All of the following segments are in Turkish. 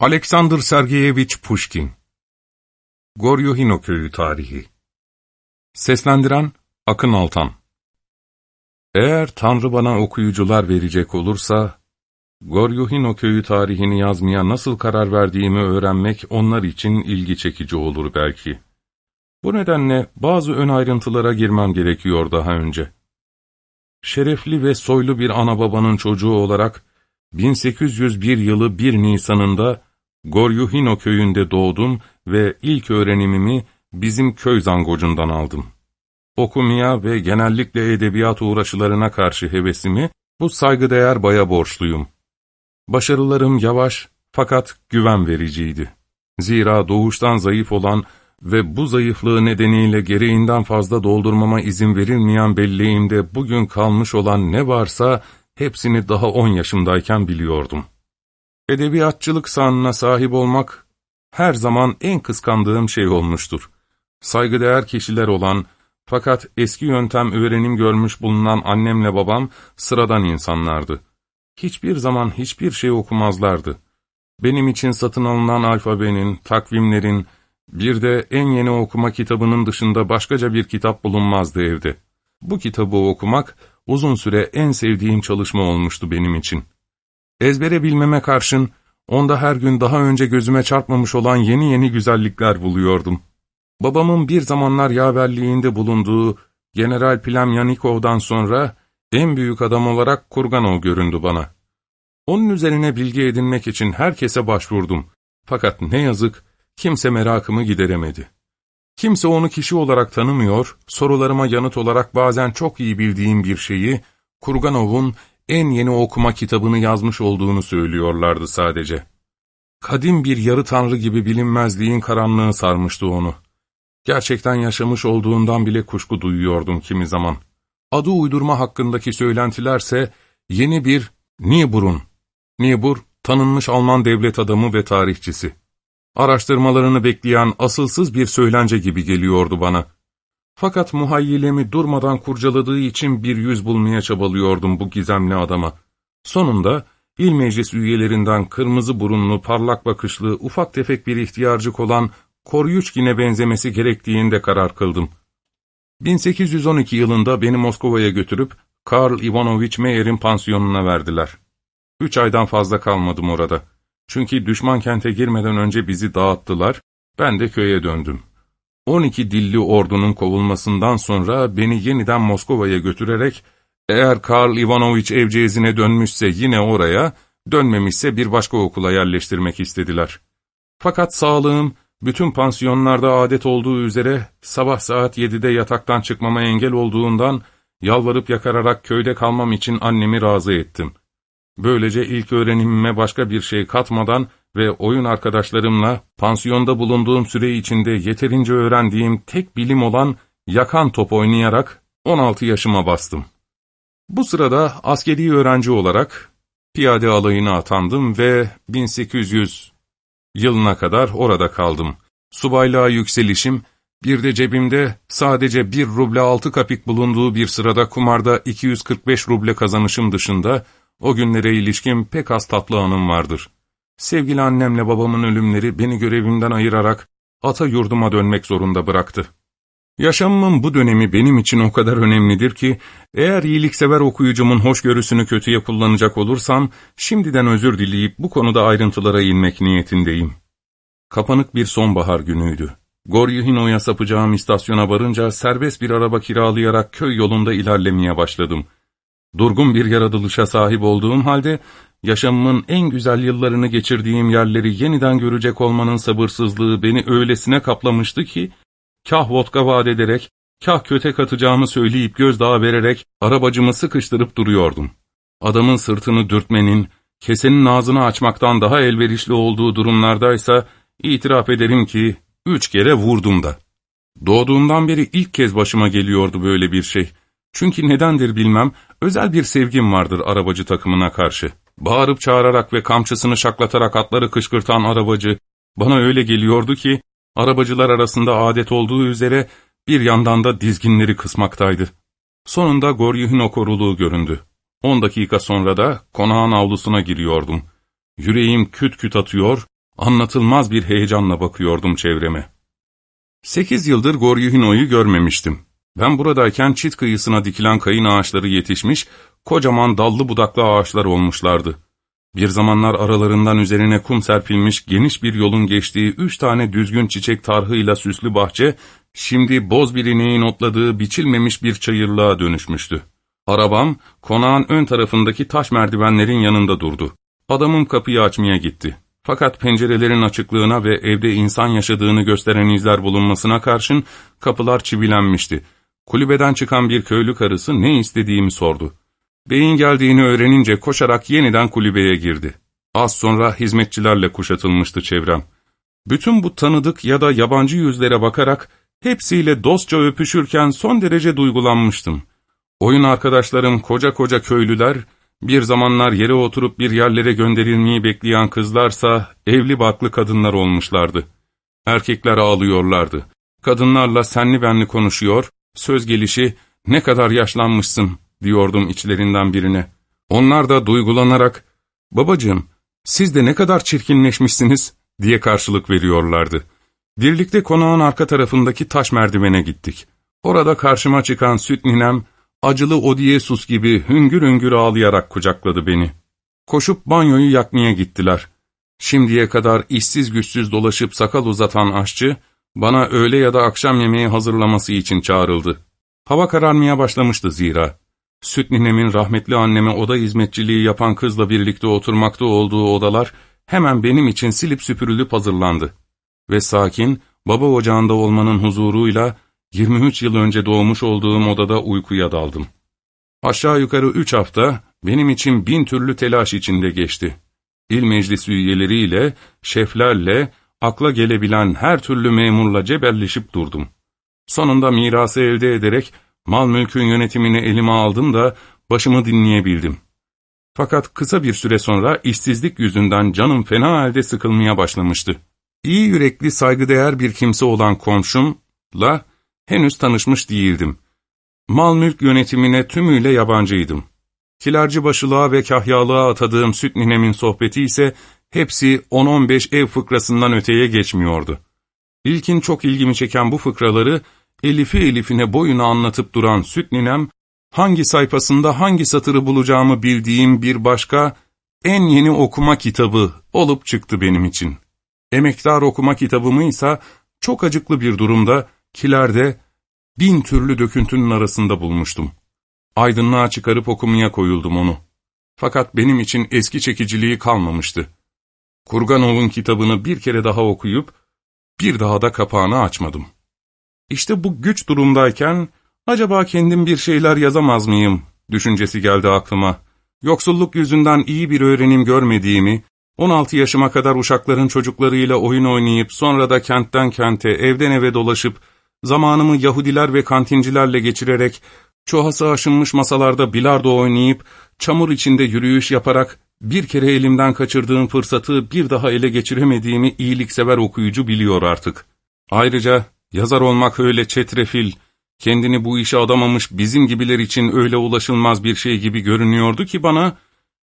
Alexander Sergeyevich Pushkin Goryuhino Köyü Tarihi Seslendiren Akın Altan Eğer Tanrı bana okuyucular verecek olursa, Goryuhino Köyü tarihini yazmaya nasıl karar verdiğimi öğrenmek onlar için ilgi çekici olur belki. Bu nedenle bazı ön ayrıntılara girmem gerekiyor daha önce. Şerefli ve soylu bir ana babanın çocuğu olarak, 1801 yılı 1 Nisan'ında Goryuhino köyünde doğdum ve ilk öğrenimimi bizim köy zangocundan aldım. Okumaya ve genellikle edebiyat uğraşılarına karşı hevesimi bu saygıdeğer baya borçluyum. Başarılarım yavaş fakat güven vericiydi. Zira doğuştan zayıf olan ve bu zayıflığı nedeniyle gereğinden fazla doldurmama izin verilmeyen belleğimde bugün kalmış olan ne varsa hepsini daha on yaşımdayken biliyordum. Edebiyatçılık sahnına sahip olmak her zaman en kıskandığım şey olmuştur. Saygıdeğer kişiler olan fakat eski yöntem öğrenim görmüş bulunan annemle babam sıradan insanlardı. Hiçbir zaman hiçbir şey okumazlardı. Benim için satın alınan alfabenin, takvimlerin, bir de en yeni okuma kitabının dışında başkaca bir kitap bulunmazdı evde. Bu kitabı okumak uzun süre en sevdiğim çalışma olmuştu benim için. Ezbere bilmeme karşın, onda her gün daha önce gözüme çarpmamış olan yeni yeni güzellikler buluyordum. Babamın bir zamanlar yaverliğinde bulunduğu General Plemyanikov'dan sonra en büyük adam olarak Kurganov göründü bana. Onun üzerine bilgi edinmek için herkese başvurdum. Fakat ne yazık kimse merakımı gideremedi. Kimse onu kişi olarak tanımıyor, sorularıma yanıt olarak bazen çok iyi bildiğim bir şeyi, Kurganov'un en yeni okuma kitabını yazmış olduğunu söylüyorlardı sadece. Kadim bir yarı tanrı gibi bilinmezliğin karanlığı sarmıştı onu. Gerçekten yaşamış olduğundan bile kuşku duyuyordum kimi zaman. Adı uydurma hakkındaki söylentilerse yeni bir Niebuhr'un. Niebuhr, tanınmış Alman devlet adamı ve tarihçisi. Araştırmalarını bekleyen asılsız bir söylence gibi geliyordu bana. Fakat muhayyilemi durmadan kurcaladığı için bir yüz bulmaya çabalıyordum bu gizemli adama. Sonunda il meclis üyelerinden kırmızı burunlu, parlak bakışlı, ufak tefek bir ihtiyarcık olan Koryuçkin'e benzemesi gerektiğinde karar kıldım. 1812 yılında beni Moskova'ya götürüp Karl Ivanovich Meyer'in pansiyonuna verdiler. Üç aydan fazla kalmadım orada. Çünkü düşman kente girmeden önce bizi dağıttılar, ben de köye döndüm. 12 dilli ordunun kovulmasından sonra beni yeniden Moskova'ya götürerek, eğer Karl Ivanovich Evcezine dönmüşse yine oraya, dönmemişse bir başka okula yerleştirmek istediler. Fakat sağlığım, bütün pansiyonlarda adet olduğu üzere sabah saat 7'de yataktan çıkmama engel olduğundan, yalvarıp yakararak köyde kalmam için annemi razı ettim. Böylece ilk öğrenimime başka bir şey katmadan ve oyun arkadaşlarımla pansiyonda bulunduğum süre içinde yeterince öğrendiğim tek bilim olan yakan top oynayarak 16 yaşıma bastım. Bu sırada askeri öğrenci olarak piyade alayına atandım ve 1800 yılına kadar orada kaldım. Subaylığa yükselişim, bir de cebimde sadece bir ruble altı kapik bulunduğu bir sırada kumarda 245 ruble kazanışım dışında o günlere ilişkin pek az tatlı anım vardır. Sevgili annemle babamın ölümleri beni görevimden ayırarak ata yurduma dönmek zorunda bıraktı. Yaşamımın bu dönemi benim için o kadar önemlidir ki, eğer iyiliksever okuyucumun hoşgörüsünü kötüye kullanacak olursam, şimdiden özür dileyip bu konuda ayrıntılara inmek niyetindeyim. Kapanık bir sonbahar günüydü. Goryuhino'ya sapacağım istasyona varınca serbest bir araba kiralayarak köy yolunda ilerlemeye başladım. Durgun bir yaratılışa sahip olduğum halde, yaşamımın en güzel yıllarını geçirdiğim yerleri yeniden görecek olmanın sabırsızlığı beni öylesine kaplamıştı ki, kah vodka vaat ederek, kah kötek atacağımı söyleyip gözdağı vererek arabacımı sıkıştırıp duruyordum. Adamın sırtını dürtmenin, kesenin ağzını açmaktan daha elverişli olduğu durumlardaysa, itiraf ederim ki, üç kere vurdum da. Doğduğumdan beri ilk kez başıma geliyordu böyle bir şey. Çünkü nedendir bilmem, özel bir sevgim vardır arabacı takımına karşı. Bağırıp çağırarak ve kamçısını şaklatarak atları kışkırtan arabacı, bana öyle geliyordu ki, arabacılar arasında adet olduğu üzere bir yandan da dizginleri kısmaktaydı. Sonunda Goryuhino koruluğu göründü. On dakika sonra da konağın avlusuna giriyordum. Yüreğim küt küt atıyor, anlatılmaz bir heyecanla bakıyordum çevreme. Sekiz yıldır Goryuhino'yu görmemiştim. Ben buradayken çit kıyısına dikilen kayın ağaçları yetişmiş, kocaman dallı budaklı ağaçlar olmuşlardı. Bir zamanlar aralarından üzerine kum serpilmiş geniş bir yolun geçtiği üç tane düzgün çiçek tarhıyla süslü bahçe, şimdi boz bir ineğin otladığı biçilmemiş bir çayırlığa dönüşmüştü. Arabam, konağın ön tarafındaki taş merdivenlerin yanında durdu. Adamım kapıyı açmaya gitti. Fakat pencerelerin açıklığına ve evde insan yaşadığını gösteren izler bulunmasına karşın kapılar çivilenmişti. Kulübeden çıkan bir köylü karısı ne istediğimi sordu. Beyin geldiğini öğrenince koşarak yeniden kulübeye girdi. Az sonra hizmetçilerle kuşatılmıştı çevrem. Bütün bu tanıdık ya da yabancı yüzlere bakarak hepsiyle dostça öpüşürken son derece duygulanmıştım. Oyun arkadaşlarım koca koca köylüler, bir zamanlar yere oturup bir yerlere gönderilmeyi bekleyen kızlarsa evli baklı kadınlar olmuşlardı. Erkekler ağlıyorlardı. Kadınlarla senli benli konuşuyor, söz gelişi ne kadar yaşlanmışsın diyordum içlerinden birine. Onlar da duygulanarak, babacığım siz de ne kadar çirkinleşmişsiniz diye karşılık veriyorlardı. Birlikte konağın arka tarafındaki taş merdivene gittik. Orada karşıma çıkan süt ninem, acılı Odiesus gibi hüngür hüngür ağlayarak kucakladı beni. Koşup banyoyu yakmaya gittiler. Şimdiye kadar işsiz güçsüz dolaşıp sakal uzatan aşçı, bana öğle ya da akşam yemeği hazırlaması için çağrıldı. Hava kararmaya başlamıştı zira. Süt ninemin rahmetli anneme oda hizmetçiliği yapan kızla birlikte oturmakta olduğu odalar hemen benim için silip süpürülüp hazırlandı. Ve sakin, baba ocağında olmanın huzuruyla 23 yıl önce doğmuş olduğum odada uykuya daldım. Aşağı yukarı üç hafta benim için bin türlü telaş içinde geçti. İl meclisi üyeleriyle, şeflerle, akla gelebilen her türlü memurla cebelleşip durdum. Sonunda mirası elde ederek mal mülkün yönetimini elime aldım da başımı dinleyebildim. Fakat kısa bir süre sonra işsizlik yüzünden canım fena halde sıkılmaya başlamıştı. İyi yürekli saygıdeğer bir kimse olan komşumla henüz tanışmış değildim. Mal mülk yönetimine tümüyle yabancıydım. Kilerci başılığa ve kahyalığa atadığım süt ninemin sohbeti ise hepsi 10-15 ev fıkrasından öteye geçmiyordu. İlkin çok ilgimi çeken bu fıkraları elifi elifine boyuna anlatıp duran süt ninem, hangi sayfasında hangi satırı bulacağımı bildiğim bir başka, en yeni okuma kitabı olup çıktı benim için. Emektar okuma kitabımı ise çok acıklı bir durumda, kilerde, bin türlü döküntünün arasında bulmuştum. Aydınlığa çıkarıp okumaya koyuldum onu. Fakat benim için eski çekiciliği kalmamıştı. Kurganov'un kitabını bir kere daha okuyup, bir daha da kapağını açmadım. İşte bu güç durumdayken, acaba kendim bir şeyler yazamaz mıyım, düşüncesi geldi aklıma. Yoksulluk yüzünden iyi bir öğrenim görmediğimi, 16 yaşıma kadar uşakların çocuklarıyla oyun oynayıp, sonra da kentten kente, evden eve dolaşıp, zamanımı Yahudiler ve kantincilerle geçirerek, çoğası aşınmış masalarda bilardo oynayıp, çamur içinde yürüyüş yaparak, bir kere elimden kaçırdığım fırsatı bir daha ele geçiremediğimi iyiliksever okuyucu biliyor artık. Ayrıca yazar olmak öyle çetrefil, kendini bu işe adamamış bizim gibiler için öyle ulaşılmaz bir şey gibi görünüyordu ki bana,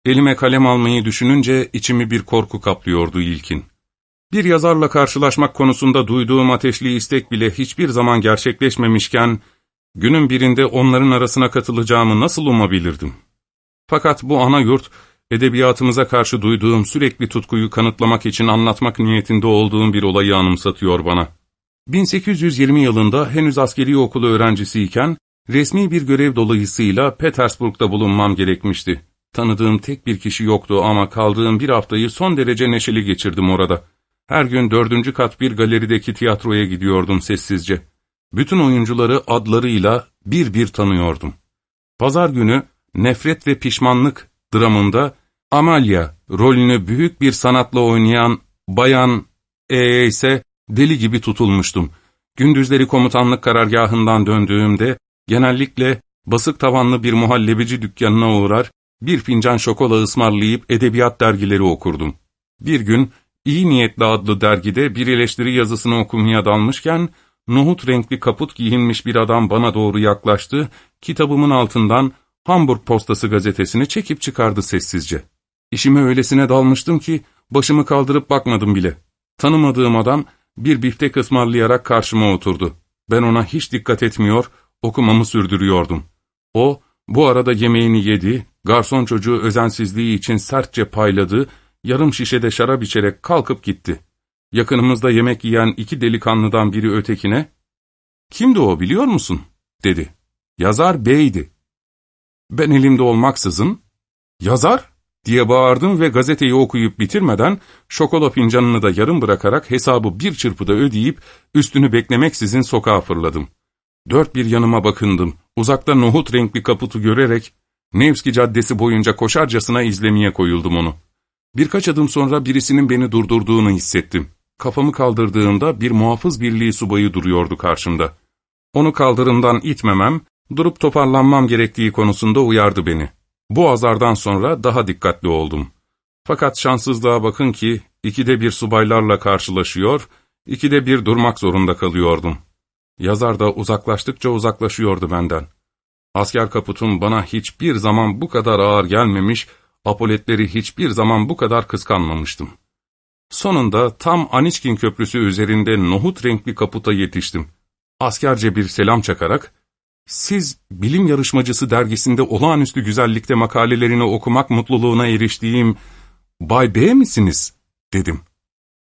elime kalem almayı düşününce içimi bir korku kaplıyordu ilkin. Bir yazarla karşılaşmak konusunda duyduğum ateşli istek bile hiçbir zaman gerçekleşmemişken, günün birinde onların arasına katılacağımı nasıl umabilirdim? Fakat bu ana yurt, edebiyatımıza karşı duyduğum sürekli tutkuyu kanıtlamak için anlatmak niyetinde olduğum bir olayı anımsatıyor bana. 1820 yılında henüz askeri okulu öğrencisiyken, resmi bir görev dolayısıyla Petersburg'da bulunmam gerekmişti. Tanıdığım tek bir kişi yoktu ama kaldığım bir haftayı son derece neşeli geçirdim orada. Her gün dördüncü kat bir galerideki tiyatroya gidiyordum sessizce. Bütün oyuncuları adlarıyla bir bir tanıyordum. Pazar günü Nefret ve Pişmanlık dramında Amalia rolünü büyük bir sanatla oynayan Bayan E ise deli gibi tutulmuştum. Gündüzleri komutanlık karargahından döndüğümde genellikle basık tavanlı bir muhallebici dükkanına uğrar, bir fincan şokola ısmarlayıp edebiyat dergileri okurdum. Bir gün İyi Niyetli adlı dergide bir eleştiri yazısını okumaya dalmışken, nohut renkli kaput giyinmiş bir adam bana doğru yaklaştı, kitabımın altından Hamburg Postası gazetesini çekip çıkardı sessizce. İşime öylesine dalmıştım ki, başımı kaldırıp bakmadım bile. Tanımadığım adam bir biftek ısmarlayarak karşıma oturdu. Ben ona hiç dikkat etmiyor, okumamı sürdürüyordum. O, bu arada yemeğini yedi, garson çocuğu özensizliği için sertçe payladı, yarım şişede şarap içerek kalkıp gitti. Yakınımızda yemek yiyen iki delikanlıdan biri ötekine, ''Kimdi o biliyor musun?'' dedi. ''Yazar beydi.'' Ben elimde olmaksızın, ''Yazar?'' Diye bağırdım ve gazeteyi okuyup bitirmeden şokola fincanını da yarım bırakarak hesabı bir çırpıda ödeyip üstünü beklemeksizin sokağa fırladım. Dört bir yanıma bakındım. Uzakta nohut renkli kaputu görerek Nevski Caddesi boyunca koşarcasına izlemeye koyuldum onu. Birkaç adım sonra birisinin beni durdurduğunu hissettim. Kafamı kaldırdığımda bir muhafız birliği subayı duruyordu karşımda. Onu kaldırımdan itmemem, durup toparlanmam gerektiği konusunda uyardı beni. Bu azardan sonra daha dikkatli oldum. Fakat şanssızlığa bakın ki ikide bir subaylarla karşılaşıyor, ikide bir durmak zorunda kalıyordum. Yazar da uzaklaştıkça uzaklaşıyordu benden. Asker kaputum bana hiçbir zaman bu kadar ağır gelmemiş, apoletleri hiçbir zaman bu kadar kıskanmamıştım. Sonunda tam Aniçkin Köprüsü üzerinde nohut renkli kaputa yetiştim. Askerce bir selam çakarak, ''Siz Bilim Yarışmacısı dergisinde olağanüstü güzellikte makalelerini okumak mutluluğuna eriştiğim Bay B misiniz?'' dedim.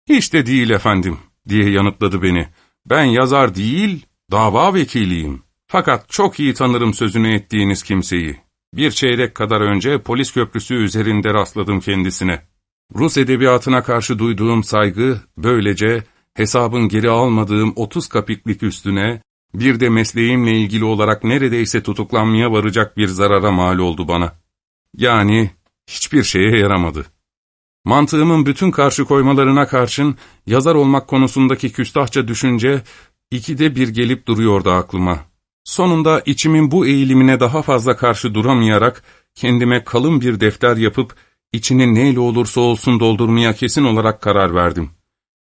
''Hiç de değil efendim.'' diye yanıtladı beni. ''Ben yazar değil, dava vekiliyim. Fakat çok iyi tanırım sözünü ettiğiniz kimseyi. Bir çeyrek kadar önce polis köprüsü üzerinde rastladım kendisine. Rus edebiyatına karşı duyduğum saygı, böylece hesabın geri almadığım 30 kapiklik üstüne, bir de mesleğimle ilgili olarak neredeyse tutuklanmaya varacak bir zarara mal oldu bana. Yani hiçbir şeye yaramadı. Mantığımın bütün karşı koymalarına karşın yazar olmak konusundaki küstahça düşünce ikide bir gelip duruyordu aklıma. Sonunda içimin bu eğilimine daha fazla karşı duramayarak kendime kalın bir defter yapıp içini neyle olursa olsun doldurmaya kesin olarak karar verdim.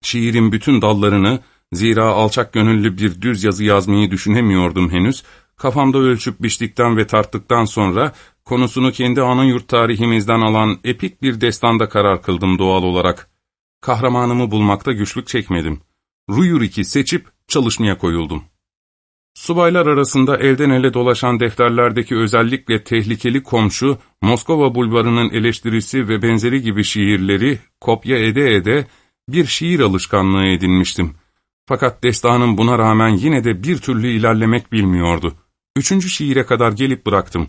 Şiirin bütün dallarını, zira alçak gönüllü bir düz yazı yazmayı düşünemiyordum henüz, kafamda ölçüp biçtikten ve tarttıktan sonra konusunu kendi ana yurt tarihimizden alan epik bir destanda karar kıldım doğal olarak. Kahramanımı bulmakta güçlük çekmedim. Ruyurik'i seçip çalışmaya koyuldum. Subaylar arasında elden ele dolaşan defterlerdeki özellikle tehlikeli komşu, Moskova bulvarının eleştirisi ve benzeri gibi şiirleri kopya ede ede bir şiir alışkanlığı edinmiştim. Fakat destanım buna rağmen yine de bir türlü ilerlemek bilmiyordu. Üçüncü şiire kadar gelip bıraktım.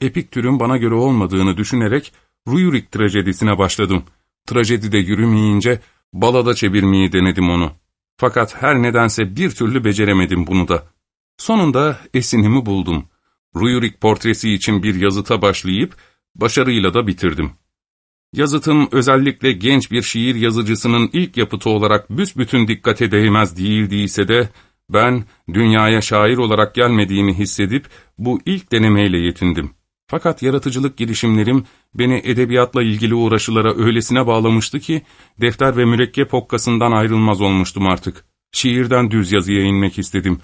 Epik türün bana göre olmadığını düşünerek Ruyurik trajedisine başladım. Trajedi de yürümeyince balada çevirmeyi denedim onu. Fakat her nedense bir türlü beceremedim bunu da. Sonunda esinimi buldum. Ruyurik portresi için bir yazıta başlayıp başarıyla da bitirdim. Yazıtım özellikle genç bir şiir yazıcısının ilk yapıtı olarak büsbütün dikkate değmez değildiyse de ben dünyaya şair olarak gelmediğimi hissedip bu ilk denemeyle yetindim. Fakat yaratıcılık girişimlerim beni edebiyatla ilgili uğraşılara öylesine bağlamıştı ki defter ve mürekkep hokkasından ayrılmaz olmuştum artık. Şiirden düz yazıya inmek istedim.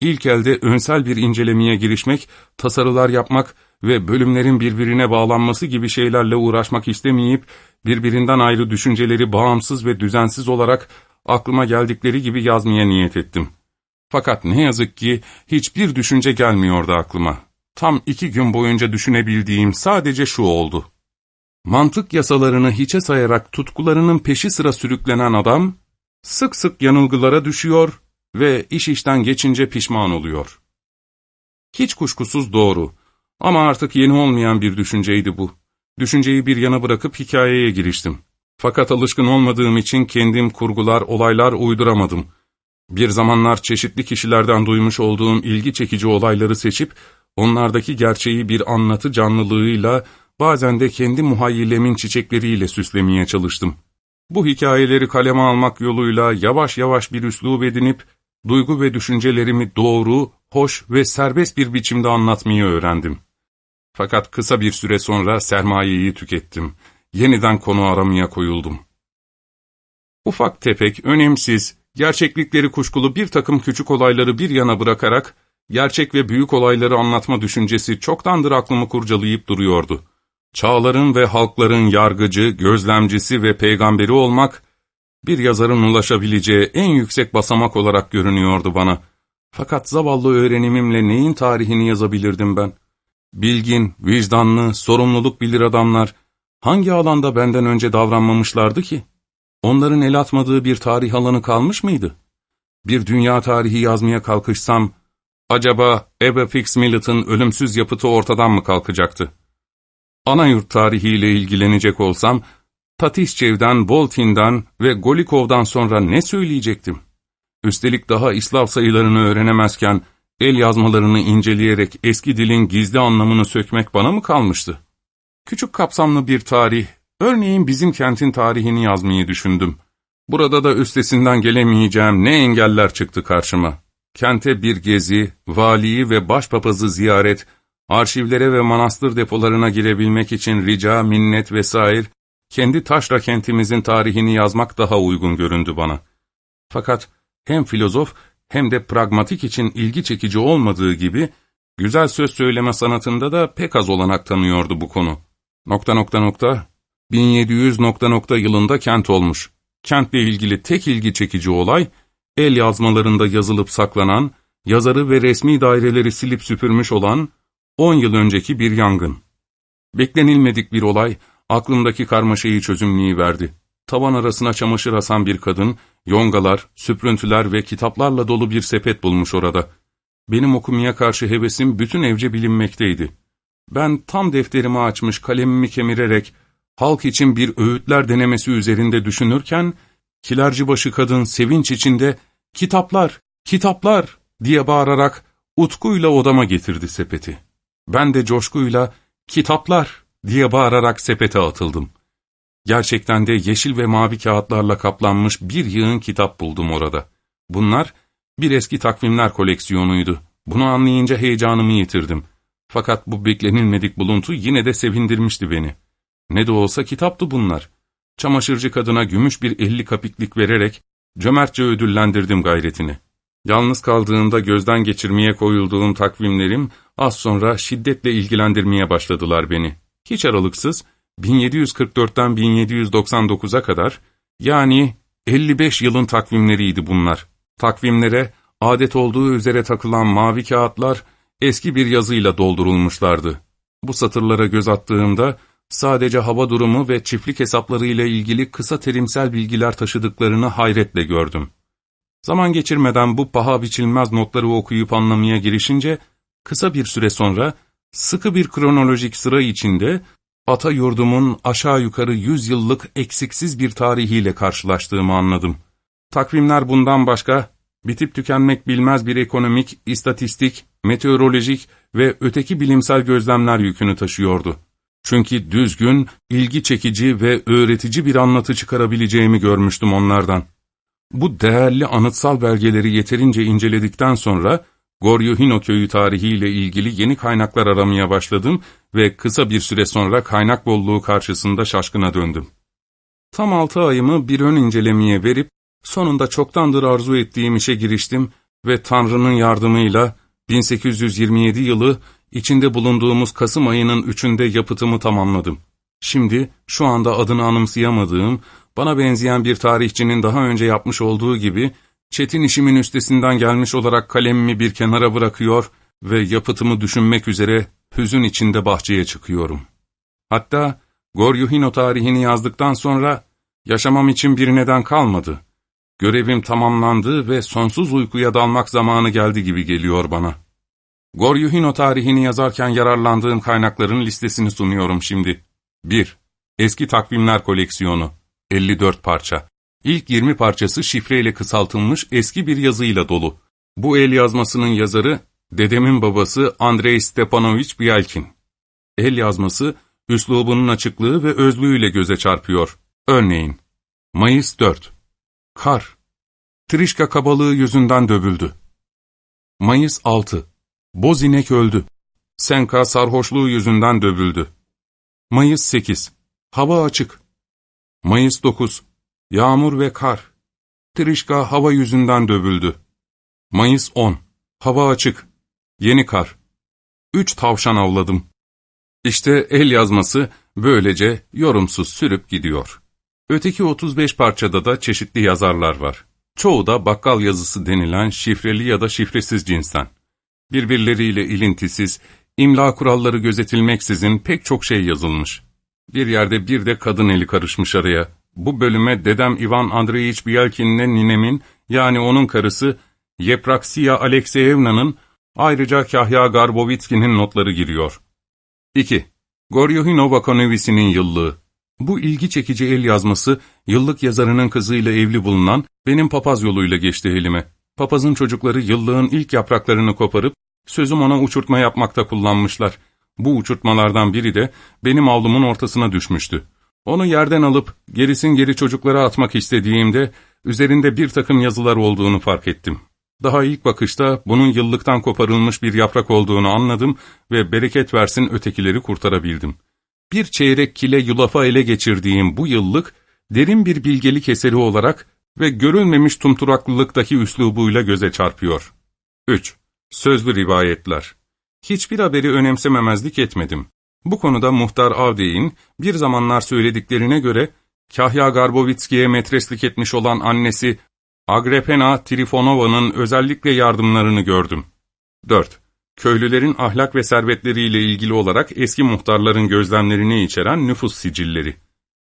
İlk elde önsel bir incelemeye girişmek, tasarılar yapmak ve bölümlerin birbirine bağlanması gibi şeylerle uğraşmak istemeyip, birbirinden ayrı düşünceleri bağımsız ve düzensiz olarak aklıma geldikleri gibi yazmaya niyet ettim. Fakat ne yazık ki hiçbir düşünce gelmiyordu aklıma. Tam iki gün boyunca düşünebildiğim sadece şu oldu. Mantık yasalarını hiçe sayarak tutkularının peşi sıra sürüklenen adam, sık sık yanılgılara düşüyor ve iş işten geçince pişman oluyor. Hiç kuşkusuz doğru ama artık yeni olmayan bir düşünceydi bu. Düşünceyi bir yana bırakıp hikayeye giriştim. Fakat alışkın olmadığım için kendim kurgular, olaylar uyduramadım. Bir zamanlar çeşitli kişilerden duymuş olduğum ilgi çekici olayları seçip, onlardaki gerçeği bir anlatı canlılığıyla, bazen de kendi muhayyilemin çiçekleriyle süslemeye çalıştım. Bu hikayeleri kaleme almak yoluyla yavaş yavaş bir üslub edinip, duygu ve düşüncelerimi doğru, hoş ve serbest bir biçimde anlatmayı öğrendim. Fakat kısa bir süre sonra sermayeyi tükettim. Yeniden konu aramaya koyuldum. Ufak tefek, önemsiz, gerçeklikleri kuşkulu bir takım küçük olayları bir yana bırakarak, gerçek ve büyük olayları anlatma düşüncesi çoktandır aklımı kurcalayıp duruyordu. Çağların ve halkların yargıcı, gözlemcisi ve peygamberi olmak, Bir yazarın ulaşabileceği en yüksek basamak olarak görünüyordu bana. Fakat zavallı öğrenimimle neyin tarihini yazabilirdim ben? Bilgin, vicdanlı, sorumluluk bilir adamlar hangi alanda benden önce davranmamışlardı ki? Onların el atmadığı bir tarih alanı kalmış mıydı? Bir dünya tarihi yazmaya kalkışsam, acaba Ebbe Fixmillet'ın ölümsüz yapıtı ortadan mı kalkacaktı? Anayurt tarihiyle ilgilenecek olsam, Tatisçev'den, Boltin'den ve Golikov'dan sonra ne söyleyecektim? Üstelik daha İslav sayılarını öğrenemezken, el yazmalarını inceleyerek eski dilin gizli anlamını sökmek bana mı kalmıştı? Küçük kapsamlı bir tarih, örneğin bizim kentin tarihini yazmayı düşündüm. Burada da üstesinden gelemeyeceğim ne engeller çıktı karşıma. Kente bir gezi, valiyi ve başpapazı ziyaret, arşivlere ve manastır depolarına girebilmek için rica, minnet vesaire, kendi taşra kentimizin tarihini yazmak daha uygun göründü bana. Fakat hem filozof hem de pragmatik için ilgi çekici olmadığı gibi, güzel söz söyleme sanatında da pek az olanak tanıyordu bu konu. Nokta nokta nokta, 1700 nokta nokta yılında kent olmuş. Kentle ilgili tek ilgi çekici olay, el yazmalarında yazılıp saklanan, yazarı ve resmi daireleri silip süpürmüş olan 10 yıl önceki bir yangın. Beklenilmedik bir olay, aklımdaki karmaşayı çözümleyiverdi. Tavan arasına çamaşır asan bir kadın, yongalar, süprüntüler ve kitaplarla dolu bir sepet bulmuş orada. Benim okumaya karşı hevesim bütün evce bilinmekteydi. Ben tam defterimi açmış kalemimi kemirerek, halk için bir öğütler denemesi üzerinde düşünürken, kilercibaşı kadın sevinç içinde, ''Kitaplar, kitaplar!'' diye bağırarak utkuyla odama getirdi sepeti. Ben de coşkuyla, ''Kitaplar!'' diye bağırarak sepete atıldım. Gerçekten de yeşil ve mavi kağıtlarla kaplanmış bir yığın kitap buldum orada. Bunlar bir eski takvimler koleksiyonuydu. Bunu anlayınca heyecanımı yitirdim. Fakat bu beklenilmedik buluntu yine de sevindirmişti beni. Ne de olsa kitaptı bunlar. Çamaşırcı kadına gümüş bir elli kapiklik vererek cömertçe ödüllendirdim gayretini. Yalnız kaldığımda gözden geçirmeye koyulduğum takvimlerim az sonra şiddetle ilgilendirmeye başladılar beni. Hiç aralıksız 1744'ten 1799'a kadar yani 55 yılın takvimleriydi bunlar. Takvimlere adet olduğu üzere takılan mavi kağıtlar eski bir yazıyla doldurulmuşlardı. Bu satırlara göz attığımda sadece hava durumu ve çiftlik hesapları ile ilgili kısa terimsel bilgiler taşıdıklarını hayretle gördüm. Zaman geçirmeden bu paha biçilmez notları okuyup anlamaya girişince, kısa bir süre sonra sıkı bir kronolojik sıra içinde ata yurdumun aşağı yukarı yüz yıllık eksiksiz bir tarihiyle karşılaştığımı anladım. Takvimler bundan başka, bitip tükenmek bilmez bir ekonomik, istatistik, meteorolojik ve öteki bilimsel gözlemler yükünü taşıyordu. Çünkü düzgün, ilgi çekici ve öğretici bir anlatı çıkarabileceğimi görmüştüm onlardan. Bu değerli anıtsal belgeleri yeterince inceledikten sonra, Goryuhino köyü tarihiyle ilgili yeni kaynaklar aramaya başladım ve kısa bir süre sonra kaynak bolluğu karşısında şaşkına döndüm. Tam altı ayımı bir ön incelemeye verip, sonunda çoktandır arzu ettiğim işe giriştim ve Tanrı'nın yardımıyla 1827 yılı içinde bulunduğumuz Kasım ayının üçünde yapıtımı tamamladım. Şimdi şu anda adını anımsayamadığım, bana benzeyen bir tarihçinin daha önce yapmış olduğu gibi, çetin işimin üstesinden gelmiş olarak kalemimi bir kenara bırakıyor ve yapıtımı düşünmek üzere hüzün içinde bahçeye çıkıyorum. Hatta Goryuhino tarihini yazdıktan sonra yaşamam için bir neden kalmadı. Görevim tamamlandı ve sonsuz uykuya dalmak zamanı geldi gibi geliyor bana. Goryuhino tarihini yazarken yararlandığım kaynakların listesini sunuyorum şimdi. 1. Eski takvimler koleksiyonu. 54 parça. İlk 20 parçası şifreyle kısaltılmış eski bir yazıyla dolu. Bu el yazmasının yazarı, dedemin babası Andrei Stepanovich Bialkin. El yazması, üslubunun açıklığı ve özlüğüyle göze çarpıyor. Örneğin, Mayıs 4. Kar. Trişka kabalığı yüzünden dövüldü. Mayıs 6. Bozinek öldü. Senka sarhoşluğu yüzünden dövüldü. Mayıs 8. Hava açık. Mayıs 9. Yağmur ve kar. Trişka hava yüzünden dövüldü. Mayıs 10. Hava açık. Yeni kar. Üç tavşan avladım. İşte el yazması böylece yorumsuz sürüp gidiyor. Öteki 35 parçada da çeşitli yazarlar var. Çoğu da bakkal yazısı denilen şifreli ya da şifresiz cinsten. Birbirleriyle ilintisiz, imla kuralları gözetilmeksizin pek çok şey yazılmış. Bir yerde bir de kadın eli karışmış araya. Bu bölüme dedem Ivan Andreevich Bielkin'le ninemin, yani onun karısı Yepraksiya Alekseyevna'nın, ayrıca Kahya Garbovitski'nin notları giriyor. 2. Goryohino Vakonovisi'nin yıllığı. Bu ilgi çekici el yazması, yıllık yazarının kızıyla evli bulunan benim papaz yoluyla geçti elime. Papazın çocukları yıllığın ilk yapraklarını koparıp, sözüm ona uçurtma yapmakta kullanmışlar. Bu uçurtmalardan biri de benim avlumun ortasına düşmüştü. Onu yerden alıp gerisin geri çocuklara atmak istediğimde, üzerinde bir takım yazılar olduğunu fark ettim. Daha ilk bakışta bunun yıllıktan koparılmış bir yaprak olduğunu anladım ve bereket versin ötekileri kurtarabildim. Bir çeyrek kile yulafa ele geçirdiğim bu yıllık, derin bir bilgelik eseri olarak ve görülmemiş tumturaklılıktaki üslubuyla göze çarpıyor. 3. Sözlü rivayetler Hiçbir haberi önemsememezlik etmedim. Bu konuda Muhtar Avdey'in bir zamanlar söylediklerine göre, Kahya Garbovitski'ye metreslik etmiş olan annesi Agrepena Trifonova'nın özellikle yardımlarını gördüm. 4. Köylülerin ahlak ve servetleriyle ilgili olarak eski muhtarların gözlemlerini içeren nüfus sicilleri,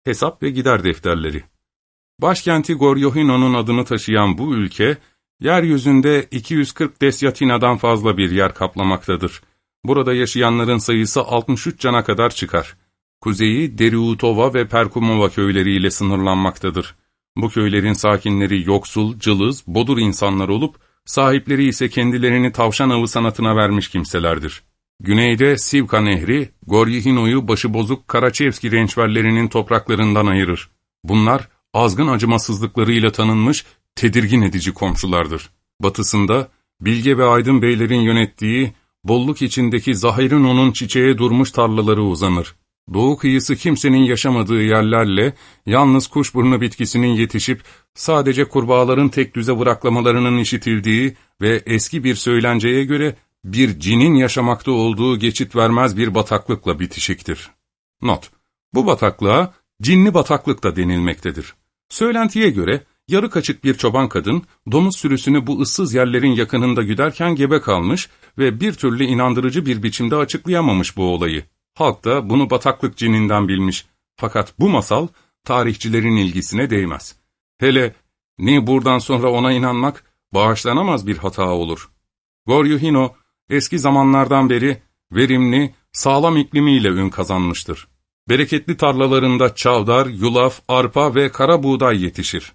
hesap ve gider defterleri. Başkenti Goryohino'nun adını taşıyan bu ülke, yeryüzünde 240 desyatinadan fazla bir yer kaplamaktadır. Burada yaşayanların sayısı 63 cana kadar çıkar. Kuzeyi Deriutova ve Perkumova köyleriyle sınırlanmaktadır. Bu köylerin sakinleri yoksul, cılız, bodur insanlar olup, sahipleri ise kendilerini tavşan avı sanatına vermiş kimselerdir. Güneyde Sivka Nehri, Goryihino'yu başıbozuk Karaçevski rençverlerinin topraklarından ayırır. Bunlar, azgın acımasızlıklarıyla tanınmış, tedirgin edici komşulardır. Batısında, Bilge ve Aydın beylerin yönettiği, bolluk içindeki Zahirino'nun çiçeğe durmuş tarlaları uzanır. Doğu kıyısı kimsenin yaşamadığı yerlerle, yalnız kuşburnu bitkisinin yetişip, sadece kurbağaların tek düze bıraklamalarının işitildiği ve eski bir söylenceye göre bir cinin yaşamakta olduğu geçit vermez bir bataklıkla bitişiktir. Not: Bu bataklığa cinli bataklık da denilmektedir. Söylentiye göre, yarı kaçık bir çoban kadın, domuz sürüsünü bu ıssız yerlerin yakınında güderken gebe kalmış ve bir türlü inandırıcı bir biçimde açıklayamamış bu olayı. Halk da bunu bataklık cininden bilmiş. Fakat bu masal tarihçilerin ilgisine değmez. Hele ne buradan sonra ona inanmak bağışlanamaz bir hata olur. Goryuhino eski zamanlardan beri verimli, sağlam iklimiyle ün kazanmıştır. Bereketli tarlalarında çavdar, yulaf, arpa ve kara buğday yetişir.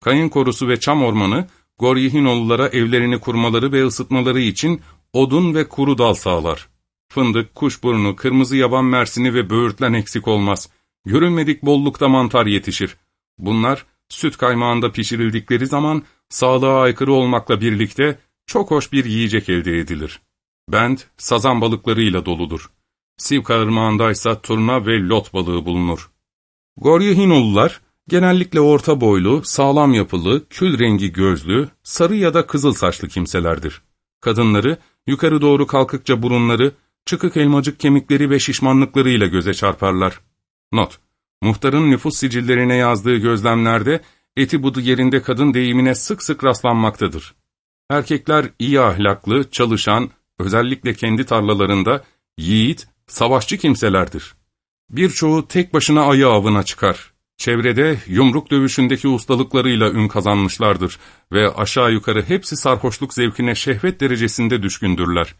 Kayın korusu ve çam ormanı, Goryihinolulara evlerini kurmaları ve ısıtmaları için odun ve kuru dal sağlar. Fındık, kuşburnu, kırmızı yaban mersini ve böğürtlen eksik olmaz. Görünmedik bollukta mantar yetişir. Bunlar süt kaymağında pişirildikleri zaman sağlığa aykırı olmakla birlikte çok hoş bir yiyecek elde edilir. Bend, sazan balıklarıyla doludur. Sivka ırmağındaysa turna ve lot balığı bulunur. Goryahinolular, genellikle orta boylu, sağlam yapılı, kül rengi gözlü, sarı ya da kızıl saçlı kimselerdir. Kadınları, yukarı doğru kalkıkça burunları, çıkık elmacık kemikleri ve şişmanlıklarıyla göze çarparlar. Not: Muhtarın nüfus sicillerine yazdığı gözlemlerde eti budu yerinde kadın deyimine sık sık rastlanmaktadır. Erkekler iyi ahlaklı, çalışan, özellikle kendi tarlalarında yiğit, savaşçı kimselerdir. Birçoğu tek başına ayı avına çıkar. Çevrede yumruk dövüşündeki ustalıklarıyla ün kazanmışlardır ve aşağı yukarı hepsi sarhoşluk zevkine şehvet derecesinde düşkündürler.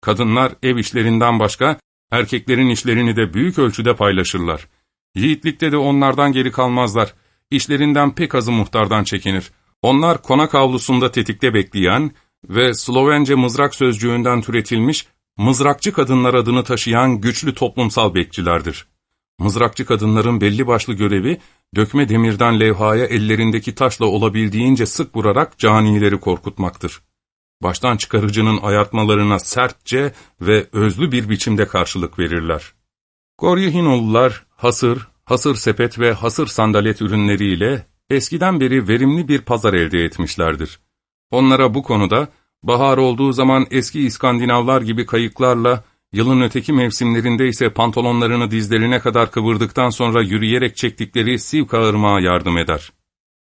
Kadınlar ev işlerinden başka, erkeklerin işlerini de büyük ölçüde paylaşırlar. Yiğitlikte de onlardan geri kalmazlar. İşlerinden pek azı muhtardan çekinir. Onlar konak avlusunda tetikte bekleyen ve Slovence mızrak sözcüğünden türetilmiş mızrakçı kadınlar adını taşıyan güçlü toplumsal bekçilerdir. Mızrakçı kadınların belli başlı görevi, dökme demirden levhaya ellerindeki taşla olabildiğince sık vurarak canileri korkutmaktır baştan çıkarıcının ayartmalarına sertçe ve özlü bir biçimde karşılık verirler. Goryehinolular hasır, hasır sepet ve hasır sandalet ürünleriyle eskiden beri verimli bir pazar elde etmişlerdir. Onlara bu konuda bahar olduğu zaman eski İskandinavlar gibi kayıklarla yılın öteki mevsimlerinde ise pantolonlarını dizlerine kadar kıvırdıktan sonra yürüyerek çektikleri Sivka ırmağa yardım eder.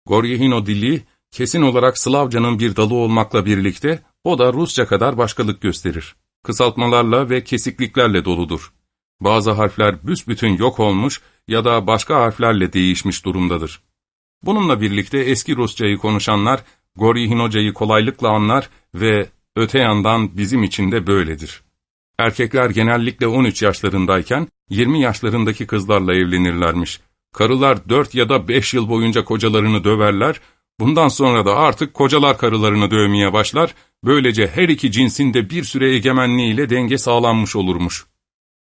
Goryehino dili, kesin olarak Slavcanın bir dalı olmakla birlikte, o da Rusça kadar başkalık gösterir. Kısaltmalarla ve kesikliklerle doludur. Bazı harfler büsbütün yok olmuş ya da başka harflerle değişmiş durumdadır. Bununla birlikte eski Rusçayı konuşanlar, Goryihinoca'yı kolaylıkla anlar ve öte yandan bizim için de böyledir. Erkekler genellikle 13 yaşlarındayken 20 yaşlarındaki kızlarla evlenirlermiş. Karılar 4 ya da 5 yıl boyunca kocalarını döverler, bundan sonra da artık kocalar karılarını dövmeye başlar, böylece her iki cinsin de bir süre egemenliğiyle denge sağlanmış olurmuş.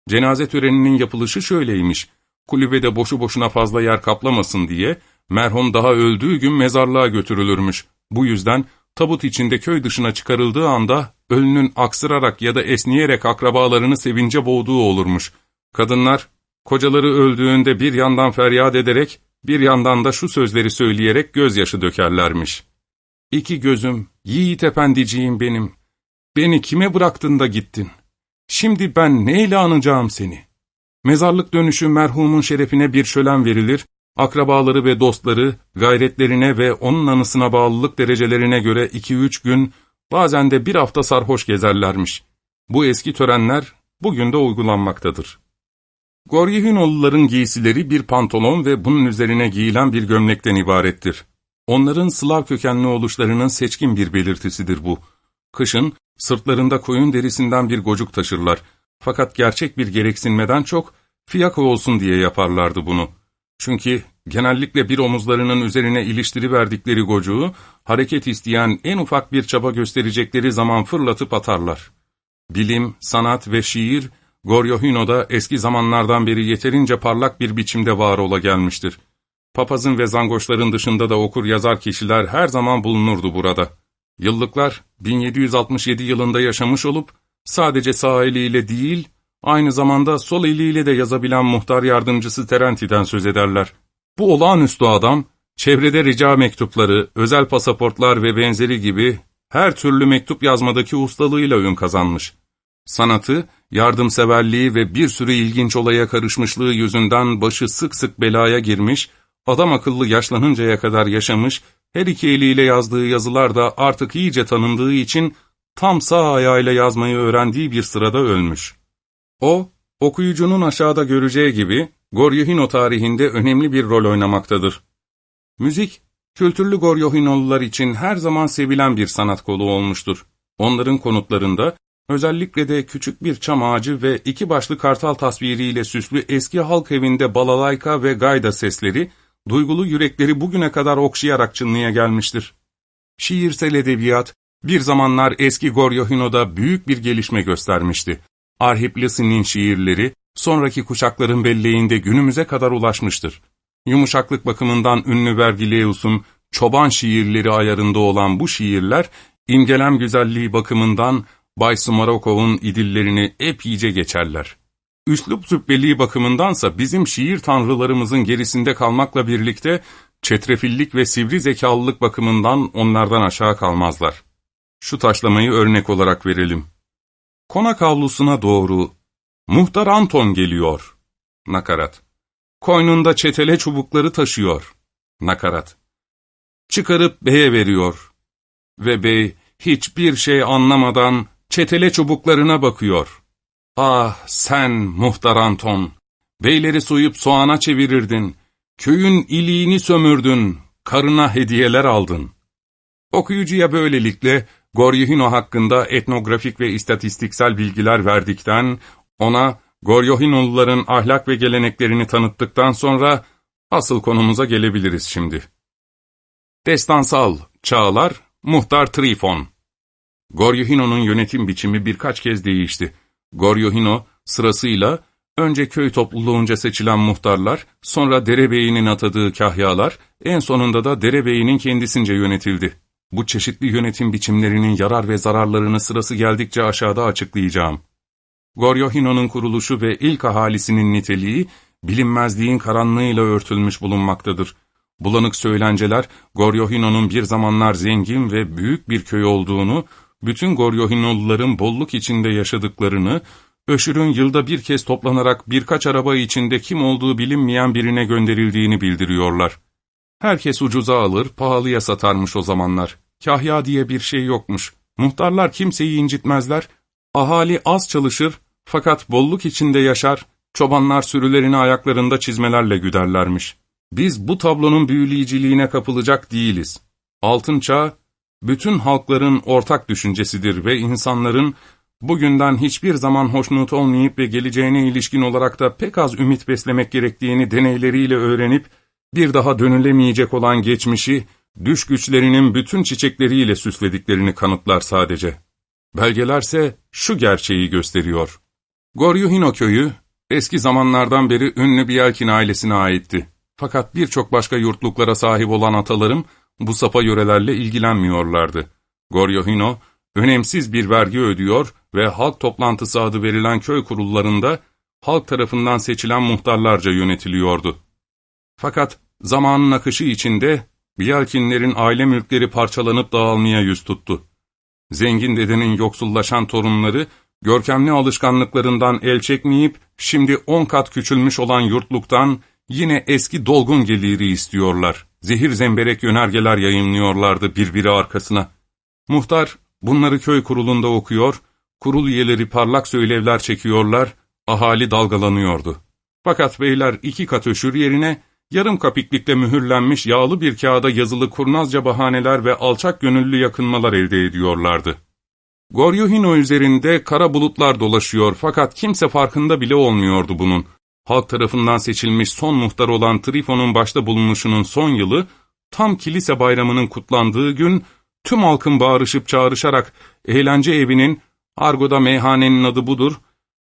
Cenaze töreninin yapılışı şöyleymiş, kulübede boşu boşuna fazla yer kaplamasın diye, merhum daha öldüğü gün mezarlığa götürülürmüş. Bu yüzden tabut içinde köy dışına çıkarıldığı anda ölünün aksırarak ya da esniyerek akrabalarını sevince boğduğu olurmuş. Kadınlar, kocaları öldüğünde bir yandan feryat ederek, bir yandan da şu sözleri söyleyerek gözyaşı dökerlermiş. İki gözüm, yiğit efendiciğim benim, beni kime bıraktın da gittin? Şimdi ben neyle anacağım seni? Mezarlık dönüşü merhumun şerefine bir şölen verilir, akrabaları ve dostları gayretlerine ve onun anısına bağlılık derecelerine göre iki üç gün, bazen de bir hafta sarhoş gezerlermiş. Bu eski törenler bugün de uygulanmaktadır. Goryehinoğulların giysileri bir pantolon ve bunun üzerine giyilen bir gömlekten ibarettir. Onların Slav kökenli oluşlarının seçkin bir belirtisidir bu. Kışın sırtlarında koyun derisinden bir gocuk taşırlar. Fakat gerçek bir gereksinmeden çok fiyaka olsun diye yaparlardı bunu. Çünkü genellikle bir omuzlarının üzerine iliştiriverdikleri gocuğu, hareket isteyen en ufak bir çaba gösterecekleri zaman fırlatıp atarlar. Bilim, sanat ve şiir, Goryohino'da eski zamanlardan beri yeterince parlak bir biçimde var ola gelmiştir. Papazın ve zangoşların dışında da okur yazar kişiler her zaman bulunurdu burada. Yıllıklar 1767 yılında yaşamış olup, sadece sağ eliyle değil, Aynı zamanda sol eliyle de yazabilen muhtar yardımcısı Terenti'den söz ederler. Bu olağanüstü adam, çevrede rica mektupları, özel pasaportlar ve benzeri gibi her türlü mektup yazmadaki ustalığıyla ün kazanmış. Sanatı, yardımseverliği ve bir sürü ilginç olaya karışmışlığı yüzünden başı sık sık belaya girmiş, adam akıllı yaşlanıncaya kadar yaşamış, her iki eliyle yazdığı yazılar da artık iyice tanındığı için tam sağ ayağıyla yazmayı öğrendiği bir sırada ölmüş. O, okuyucunun aşağıda göreceği gibi Goryohino tarihinde önemli bir rol oynamaktadır. Müzik, kültürlü Goryohinolular için her zaman sevilen bir sanat kolu olmuştur. Onların konutlarında, özellikle de küçük bir çam ağacı ve iki başlı kartal tasviriyle süslü eski halk evinde balalayka ve gayda sesleri, duygulu yürekleri bugüne kadar okşayarak çınlıya gelmiştir. Şiirsel edebiyat, bir zamanlar eski Goryohino'da büyük bir gelişme göstermişti. Arhip şiirleri, sonraki kuşakların belleğinde günümüze kadar ulaşmıştır. Yumuşaklık bakımından ünlü Vergilius'un çoban şiirleri ayarında olan bu şiirler, imgelem güzelliği bakımından Bay Sumarokov'un idillerini epeyce geçerler. Üslup zübbeliği bakımındansa bizim şiir tanrılarımızın gerisinde kalmakla birlikte, çetrefillik ve sivri zekalılık bakımından onlardan aşağı kalmazlar. Şu taşlamayı örnek olarak verelim. Konak avlusuna doğru Muhtar Anton geliyor. Nakarat. Koynunda çetele çubukları taşıyor. Nakarat. Çıkarıp beye veriyor. Ve bey hiçbir şey anlamadan çetele çubuklarına bakıyor. Ah sen muhtar Anton, beyleri soyup soğana çevirirdin, köyün iliğini sömürdün, karına hediyeler aldın. Okuyucuya böylelikle Goryohino hakkında etnografik ve istatistiksel bilgiler verdikten, ona Goryohinoluların ahlak ve geleneklerini tanıttıktan sonra asıl konumuza gelebiliriz şimdi. Destansal, Çağlar, Muhtar Trifon Goryohino'nun yönetim biçimi birkaç kez değişti. Goryohino sırasıyla önce köy topluluğunca seçilen muhtarlar, sonra derebeyinin atadığı kahyalar, en sonunda da derebeyinin kendisince yönetildi. Bu çeşitli yönetim biçimlerinin yarar ve zararlarını sırası geldikçe aşağıda açıklayacağım. Goryohino'nun kuruluşu ve ilk ahalisinin niteliği, bilinmezliğin karanlığıyla örtülmüş bulunmaktadır. Bulanık söylenceler, Goryohino'nun bir zamanlar zengin ve büyük bir köy olduğunu, bütün Goryohinoluların bolluk içinde yaşadıklarını, Öşür'ün yılda bir kez toplanarak birkaç araba içinde kim olduğu bilinmeyen birine gönderildiğini bildiriyorlar. Herkes ucuza alır, pahalıya satarmış o zamanlar. Kahya diye bir şey yokmuş. Muhtarlar kimseyi incitmezler, ahali az çalışır fakat bolluk içinde yaşar, çobanlar sürülerini ayaklarında çizmelerle güderlermiş. Biz bu tablonun büyüleyiciliğine kapılacak değiliz. Altın çağ, bütün halkların ortak düşüncesidir ve insanların bugünden hiçbir zaman hoşnut olmayıp ve geleceğine ilişkin olarak da pek az ümit beslemek gerektiğini deneyleriyle öğrenip, bir daha dönülemeyecek olan geçmişi, düş güçlerinin bütün çiçekleriyle süslediklerini kanıtlar sadece. Belgelerse şu gerçeği gösteriyor. Goryuhino köyü, eski zamanlardan beri ünlü Bielkin ailesine aitti. Fakat birçok başka yurtluklara sahip olan atalarım, bu sapa yörelerle ilgilenmiyorlardı. Goryohino, önemsiz bir vergi ödüyor ve halk toplantısı adı verilen köy kurullarında halk tarafından seçilen muhtarlarca yönetiliyordu. Fakat zamanın akışı içinde Biyalkinlerin aile mülkleri parçalanıp dağılmaya yüz tuttu. Zengin dedenin yoksullaşan torunları, görkemli alışkanlıklarından el çekmeyip, şimdi on kat küçülmüş olan yurtluktan yine eski dolgun geliri istiyorlar. Zehir zemberek yönergeler yayınlıyorlardı birbiri arkasına. Muhtar bunları köy kurulunda okuyor, kurul üyeleri parlak söylevler çekiyorlar, ahali dalgalanıyordu. Fakat beyler iki kat öşür yerine, yarım kapiklikle mühürlenmiş yağlı bir kağıda yazılı kurnazca bahaneler ve alçak gönüllü yakınmalar elde ediyorlardı. Goryuhino üzerinde kara bulutlar dolaşıyor fakat kimse farkında bile olmuyordu bunun. Halk tarafından seçilmiş son muhtar olan Trifon'un başta bulunuşunun son yılı, tam kilise bayramının kutlandığı gün, tüm halkın bağırışıp çağrışarak eğlence evinin, argoda meyhanenin adı budur,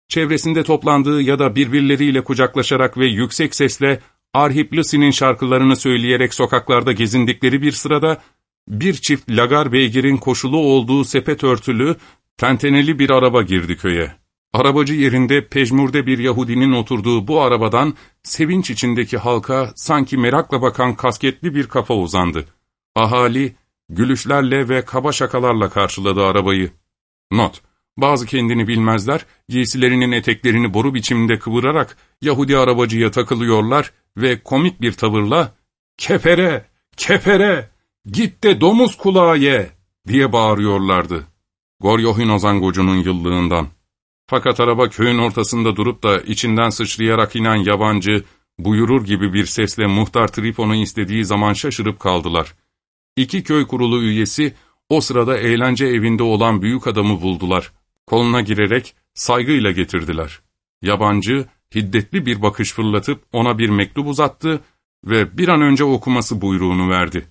çevresinde toplandığı ya da birbirleriyle kucaklaşarak ve yüksek sesle Arhip Lucy'nin şarkılarını söyleyerek sokaklarda gezindikleri bir sırada, bir çift lagar beygirin koşulu olduğu sepet örtülü, tenteneli bir araba girdi köye. Arabacı yerinde pejmurde bir Yahudinin oturduğu bu arabadan, sevinç içindeki halka sanki merakla bakan kasketli bir kafa uzandı. Ahali, gülüşlerle ve kaba şakalarla karşıladı arabayı. Not bazı kendini bilmezler, giysilerinin eteklerini boru biçiminde kıvırarak Yahudi arabacıya takılıyorlar ve komik bir tavırla ''Kefere, kefere, git de domuz kulağı ye!'' diye bağırıyorlardı. Goryohin Ozangocu'nun yıllığından. Fakat araba köyün ortasında durup da içinden sıçrayarak inen yabancı, buyurur gibi bir sesle muhtar Trifon'u istediği zaman şaşırıp kaldılar. İki köy kurulu üyesi o sırada eğlence evinde olan büyük adamı buldular. Koluna girerek saygıyla getirdiler. Yabancı, hiddetli bir bakış fırlatıp ona bir mektup uzattı ve bir an önce okuması buyruğunu verdi.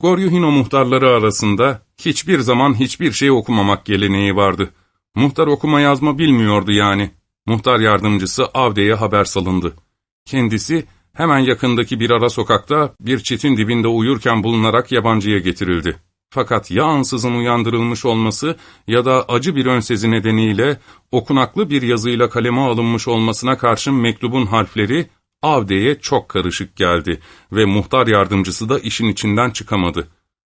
Goryuhino muhtarları arasında hiçbir zaman hiçbir şey okumamak geleneği vardı. Muhtar okuma yazma bilmiyordu yani. Muhtar yardımcısı Avde'ye haber salındı. Kendisi hemen yakındaki bir ara sokakta bir çitin dibinde uyurken bulunarak yabancıya getirildi. Fakat ya ansızın uyandırılmış olması ya da acı bir önsezi nedeniyle okunaklı bir yazıyla kaleme alınmış olmasına karşın mektubun harfleri Avde'ye çok karışık geldi ve muhtar yardımcısı da işin içinden çıkamadı.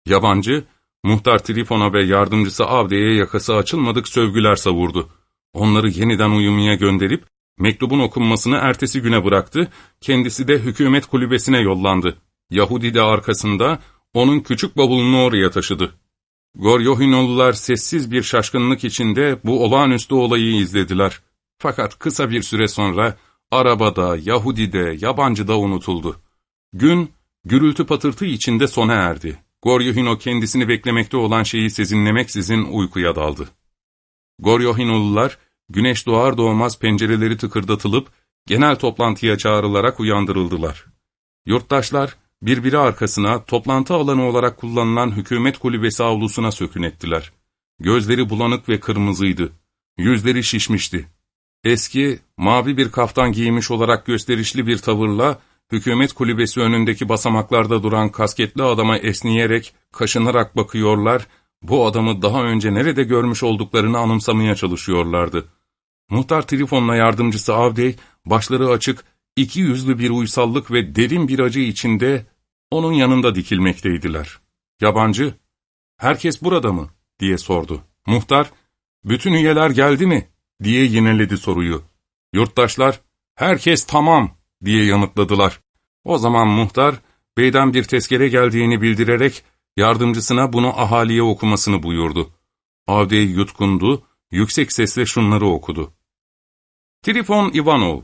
Yabancı, muhtar Trifon'a ve yardımcısı Avde'ye yakası açılmadık sövgüler savurdu. Onları yeniden uyumaya gönderip mektubun okunmasını ertesi güne bıraktı, kendisi de hükümet kulübesine yollandı. Yahudi de arkasında onun küçük bavulunu oraya taşıdı. Goryohinolular sessiz bir şaşkınlık içinde bu olağanüstü olayı izlediler. Fakat kısa bir süre sonra arabada, Yahudi'de, yabancıda unutuldu. Gün, gürültü patırtı içinde sona erdi. Goryohino kendisini beklemekte olan şeyi sezinlemeksizin uykuya daldı. Goryohinolular, güneş doğar doğmaz pencereleri tıkırdatılıp, genel toplantıya çağrılarak uyandırıldılar. Yurttaşlar, birbiri arkasına toplantı alanı olarak kullanılan hükümet kulübesi avlusuna sökün ettiler. Gözleri bulanık ve kırmızıydı. Yüzleri şişmişti. Eski, mavi bir kaftan giymiş olarak gösterişli bir tavırla, hükümet kulübesi önündeki basamaklarda duran kasketli adama esniyerek, kaşınarak bakıyorlar, bu adamı daha önce nerede görmüş olduklarını anımsamaya çalışıyorlardı. Muhtar Trifon'la yardımcısı Avdey, başları açık, iki yüzlü bir uysallık ve derin bir acı içinde onun yanında dikilmekteydiler. Yabancı, ''Herkes burada mı?'' diye sordu. Muhtar, ''Bütün üyeler geldi mi?'' Diye yineledi soruyu. Yurttaşlar, herkes tamam diye yanıtladılar. O zaman muhtar, beyden bir tezkere geldiğini bildirerek yardımcısına bunu ahaliye okumasını buyurdu. Avdey yutkundu, yüksek sesle şunları okudu. Trifon Ivanov,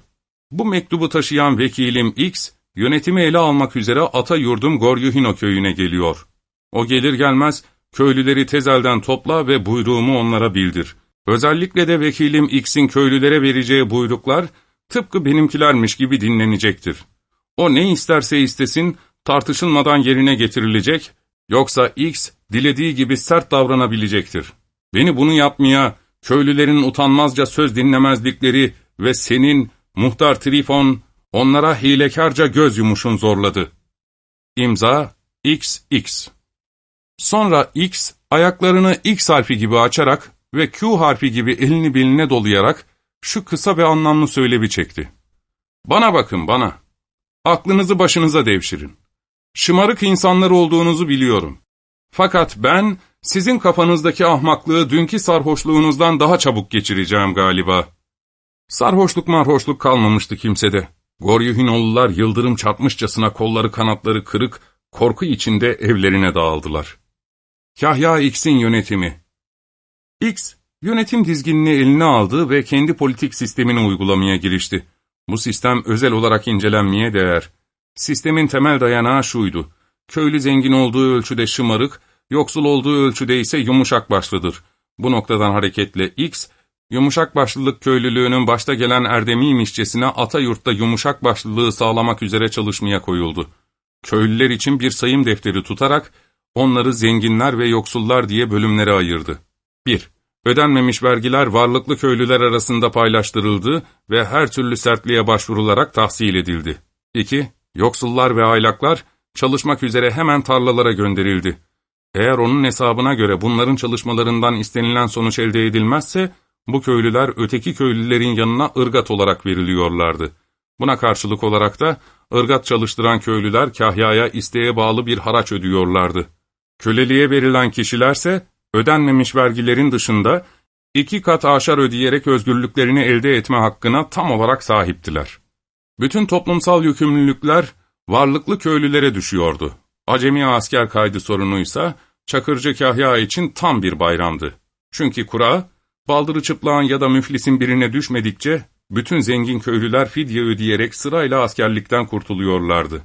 bu mektubu taşıyan vekilim X, yönetimi ele almak üzere ata yurdum Goryuhino köyüne geliyor. O gelir gelmez, köylüleri tezelden topla ve buyruğumu onlara bildir. Özellikle de vekilim X'in köylülere vereceği buyruklar, tıpkı benimkilermiş gibi dinlenecektir. O ne isterse istesin, tartışılmadan yerine getirilecek, yoksa X, dilediği gibi sert davranabilecektir. Beni bunu yapmaya, köylülerin utanmazca söz dinlemezlikleri ve senin, muhtar Trifon, onlara hilekarca göz yumuşun zorladı. İmza, XX. Sonra X, ayaklarını X harfi gibi açarak ve Q harfi gibi elini beline dolayarak şu kısa ve anlamlı söylevi çekti. Bana bakın bana. Aklınızı başınıza devşirin. Şımarık insanlar olduğunuzu biliyorum. Fakat ben sizin kafanızdaki ahmaklığı dünkü sarhoşluğunuzdan daha çabuk geçireceğim galiba. Sarhoşluk marhoşluk kalmamıştı kimsede. Goryuhinoğullar yıldırım çarpmışçasına kolları kanatları kırık, korku içinde evlerine dağıldılar. Kahya X'in yönetimi X, yönetim dizginini eline aldı ve kendi politik sistemini uygulamaya girişti. Bu sistem özel olarak incelenmeye değer. Sistemin temel dayanağı şuydu. Köylü zengin olduğu ölçüde şımarık, yoksul olduğu ölçüde ise yumuşak başlıdır. Bu noktadan hareketle X, yumuşak başlılık köylülüğünün başta gelen erdemiymişçesine ata yurtta yumuşak başlılığı sağlamak üzere çalışmaya koyuldu. Köylüler için bir sayım defteri tutarak, onları zenginler ve yoksullar diye bölümlere ayırdı. 1. Ödenmemiş vergiler varlıklı köylüler arasında paylaştırıldı ve her türlü sertliğe başvurularak tahsil edildi. 2. Yoksullar ve aylaklar çalışmak üzere hemen tarlalara gönderildi. Eğer onun hesabına göre bunların çalışmalarından istenilen sonuç elde edilmezse, bu köylüler öteki köylülerin yanına ırgat olarak veriliyorlardı. Buna karşılık olarak da ırgat çalıştıran köylüler kahyaya isteğe bağlı bir haraç ödüyorlardı. Köleliğe verilen kişilerse ödenmemiş vergilerin dışında iki kat aşar ödeyerek özgürlüklerini elde etme hakkına tam olarak sahiptiler. Bütün toplumsal yükümlülükler varlıklı köylülere düşüyordu. Acemi asker kaydı sorunuysa Çakırcı Kahya için tam bir bayramdı. Çünkü kura, baldırı çıplağın ya da müflisin birine düşmedikçe bütün zengin köylüler fidye ödeyerek sırayla askerlikten kurtuluyorlardı.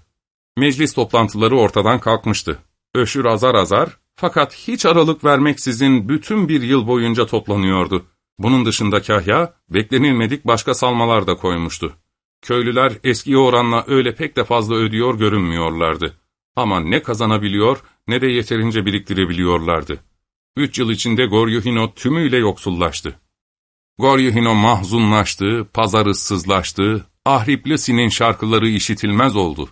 Meclis toplantıları ortadan kalkmıştı. Öşür azar azar fakat hiç aralık vermeksizin bütün bir yıl boyunca toplanıyordu. Bunun dışında kahya, beklenilmedik başka salmalar da koymuştu. Köylüler eski oranla öyle pek de fazla ödüyor görünmüyorlardı. Ama ne kazanabiliyor ne de yeterince biriktirebiliyorlardı. Üç yıl içinde Goryuhino tümüyle yoksullaştı. Goryuhino mahzunlaştı, pazar ıssızlaştı, Ahriplisi'nin şarkıları işitilmez oldu.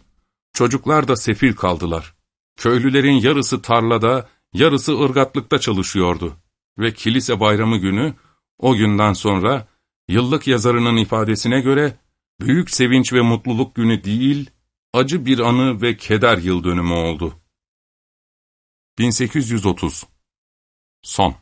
Çocuklar da sefil kaldılar. Köylülerin yarısı tarlada, yarısı ırgatlıkta çalışıyordu. Ve kilise bayramı günü, o günden sonra, yıllık yazarının ifadesine göre, büyük sevinç ve mutluluk günü değil, acı bir anı ve keder yıl dönümü oldu. 1830 Son